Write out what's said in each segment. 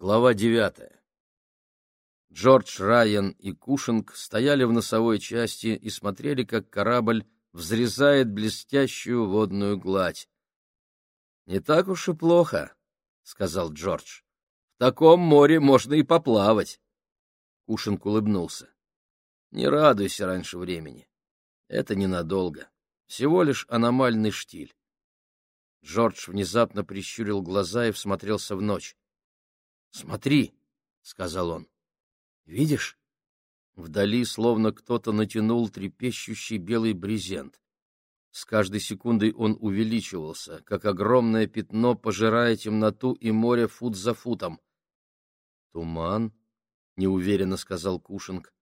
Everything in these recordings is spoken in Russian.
Глава девятая. Джордж Райан и Кушинг стояли в носовой части и смотрели, как корабль взрезает блестящую водную гладь. — Не так уж и плохо, — сказал Джордж. — В таком море можно и поплавать. Кушинг улыбнулся. — Не радуйся раньше времени. Это ненадолго. Всего лишь аномальный штиль. Джордж внезапно прищурил глаза и всмотрелся в ночь. Смотри, — сказал он. — Видишь? Вдали словно кто-то натянул трепещущий белый брезент. С каждой секундой он увеличивался, как огромное пятно, пожирая темноту и море фут за футом. «Туман?» — неуверенно сказал Кушинг.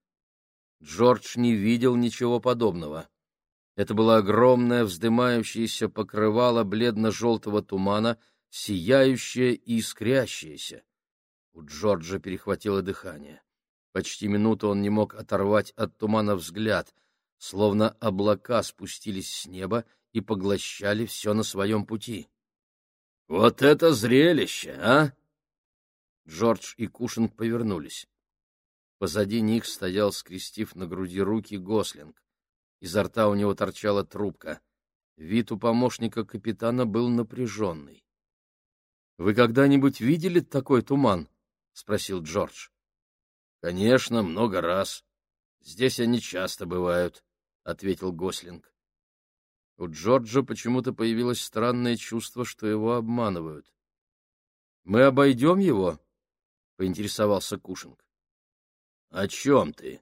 Джордж не видел ничего подобного. Это было огромное вздымающееся покрывало бледно-желтого тумана, сияющее и искрящееся. У Джорджа перехватило дыхание. Почти минуту он не мог оторвать от тумана взгляд, словно облака спустились с неба и поглощали все на своем пути. — Вот это зрелище, а! Джордж и Кушинг повернулись. Позади них стоял, скрестив на груди руки, Гослинг. Изо рта у него торчала трубка. Вид у помощника капитана был напряженный. — Вы когда-нибудь видели такой туман? — спросил Джордж. — Конечно, много раз. Здесь они часто бывают, — ответил Гослинг. У Джорджа почему-то появилось странное чувство, что его обманывают. — Мы обойдем его? — поинтересовался Кушинг. — О чем ты?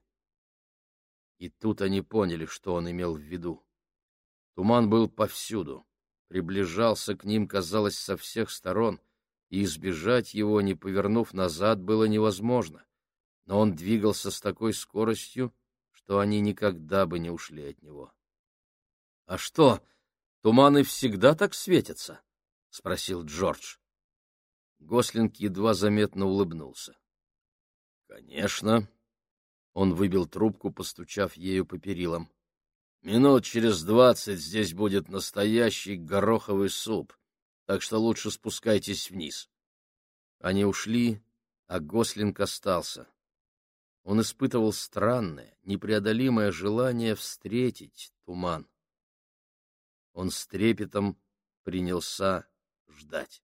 И тут они поняли, что он имел в виду. Туман был повсюду, приближался к ним, казалось, со всех сторон — и избежать его, не повернув назад, было невозможно. Но он двигался с такой скоростью, что они никогда бы не ушли от него. — А что, туманы всегда так светятся? — спросил Джордж. Гослинг едва заметно улыбнулся. — Конечно. Он выбил трубку, постучав ею по перилам. — Минут через двадцать здесь будет настоящий гороховый суп так что лучше спускайтесь вниз. Они ушли, а Гослинг остался. Он испытывал странное, непреодолимое желание встретить туман. Он с трепетом принялся ждать.